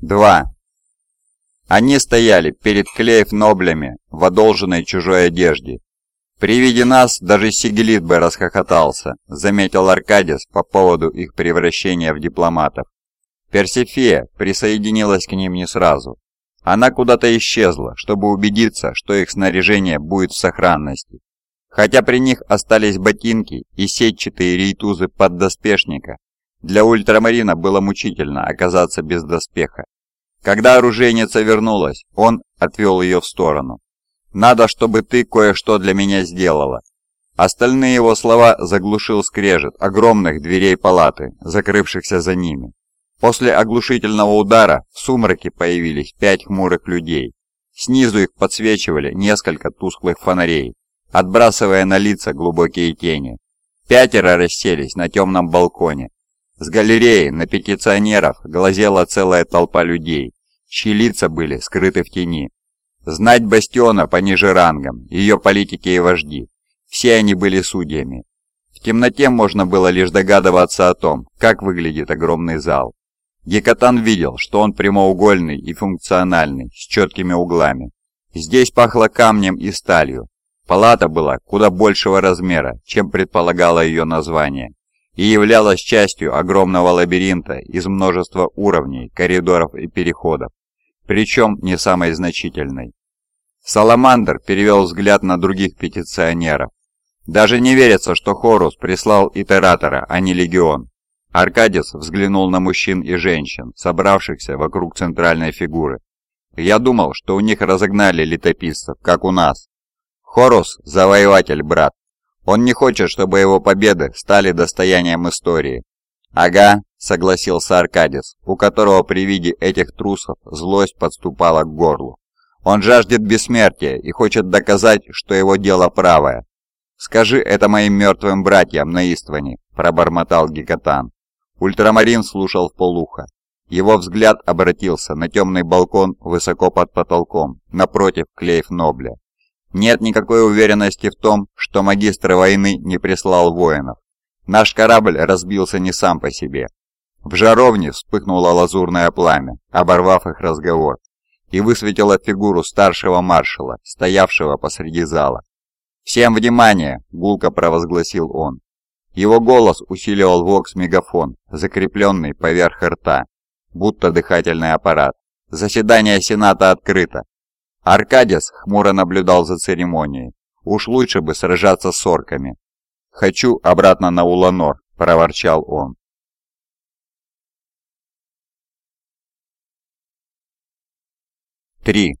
2. Они стояли перед Клеев-Ноблями в одолженной чужой одежде. При виде нас даже Сигелит бы расхохотался, заметил Аркадис по поводу их превращения в дипломатов. Персифея присоединилась к ним не сразу. Она куда-то исчезла, чтобы убедиться, что их снаряжение будет в сохранности. Хотя при них остались ботинки и сетчатые рейтузы поддоспешника, для ультрамарина было мучительно оказаться без доспеха. Когда оружейница вернулась, он отвел ее в сторону. «Надо, чтобы ты кое-что для меня сделала». Остальные его слова заглушил скрежет огромных дверей палаты, закрывшихся за ними. После оглушительного удара в сумраке появились пять хмурых людей. Снизу их подсвечивали несколько тусклых фонарей, отбрасывая на лица глубокие тени. Пятеро расселись на темном балконе, с галереи на петиционеров глазела целая толпа людей, чьи лица были скрыты в тени. Знать Бастиона пониже рангом, ее политики и вожди. Все они были судьями. В темноте можно было лишь догадываться о том, как выглядит огромный зал. Гекатан видел, что он прямоугольный и функциональный, с четкими углами. Здесь пахло камнем и сталью. Палата была куда большего размера, чем предполагало ее название и являлась частью огромного лабиринта из множества уровней, коридоров и переходов, причем не самой значительной. Саламандр перевел взгляд на других петиционеров. Даже не верится, что Хорус прислал Итератора, а не Легион. Аркадис взглянул на мужчин и женщин, собравшихся вокруг центральной фигуры. Я думал, что у них разогнали летописцев, как у нас. Хорус – завоеватель, брат. Он не хочет, чтобы его победы стали достоянием истории. «Ага», — согласился Аркадис, у которого при виде этих трусов злость подступала к горлу. «Он жаждет бессмертия и хочет доказать, что его дело правое. Скажи это моим мертвым братьям на Истване», — пробормотал Гекатан. Ультрамарин слушал в полухо. Его взгляд обратился на темный балкон высоко под потолком, напротив Клейф Нобля. Нет никакой уверенности в том, что магистр войны не прислал воинов. Наш корабль разбился не сам по себе. В жаровне вспыхнуло лазурное пламя, оборвав их разговор, и высветило фигуру старшего маршала, стоявшего посреди зала. «Всем внимание!» – гулко провозгласил он. Его голос усиливал вокс-мегафон, закрепленный поверх рта, будто дыхательный аппарат. «Заседание Сената открыто. Аркадис хмуро наблюдал за церемонией. Уж лучше бы сражаться с орками. «Хочу обратно на Уланор», – проворчал он. Три.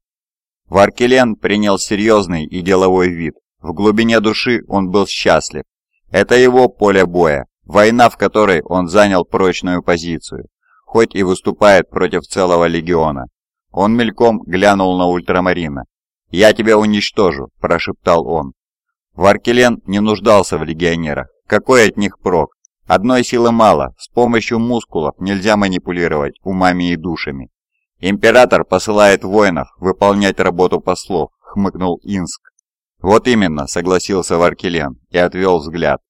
Варкелен принял серьезный и деловой вид. В глубине души он был счастлив. Это его поле боя, война, в которой он занял прочную позицию, хоть и выступает против целого легиона. Он мельком глянул на ультрамарина. «Я тебя уничтожу», – прошептал он. Варкелен не нуждался в легионерах. Какой от них прок? Одной силы мало, с помощью мускулов нельзя манипулировать умами и душами. Император посылает воинов выполнять работу послов, хмыкнул Инск. Вот именно, согласился Варкелен и отвел взгляд,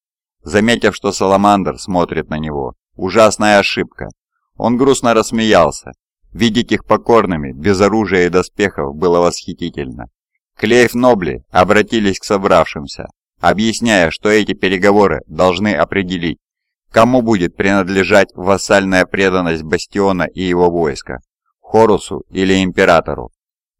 заметив, что Саламандр смотрит на него. Ужасная ошибка. Он грустно рассмеялся, Видеть их покорными, без оружия и доспехов, было восхитительно. Клейф Нобли обратились к собравшимся, объясняя, что эти переговоры должны определить, кому будет принадлежать вассальная преданность Бастиона и его войска, Хорусу или Императору.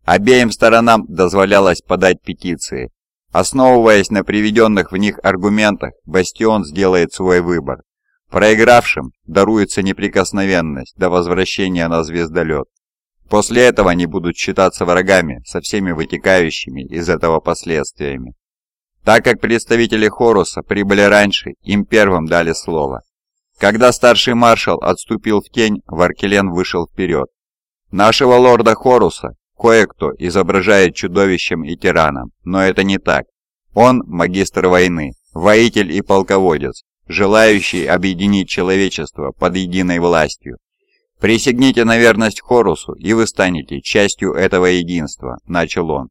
Обеим сторонам дозволялось подать петиции. Основываясь на приведенных в них аргументах, Бастион сделает свой выбор. Проигравшим даруется неприкосновенность до возвращения на звездолет. После этого они будут считаться врагами со всеми вытекающими из этого последствиями. Так как представители Хоруса прибыли раньше, им первым дали слово. Когда старший маршал отступил в тень, Варкелен вышел вперед. Нашего лорда Хоруса кое-кто изображает чудовищем и тираном, но это не так. Он магистр войны, воитель и полководец, желающий объединить человечество под единой властью. «Присягните на верность Хорусу, и вы станете частью этого единства», — начал он.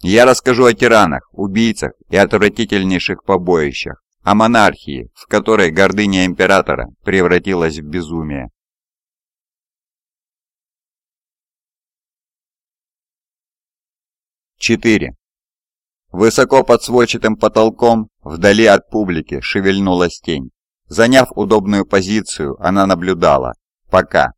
«Я расскажу о тиранах, убийцах и отвратительнейших побоищах, о монархии, в которой гордыня императора превратилась в безумие». Четыре. Высоко под сводчатым потолком, вдали от публики, шевельнулась тень. Заняв удобную позицию, она наблюдала, пока,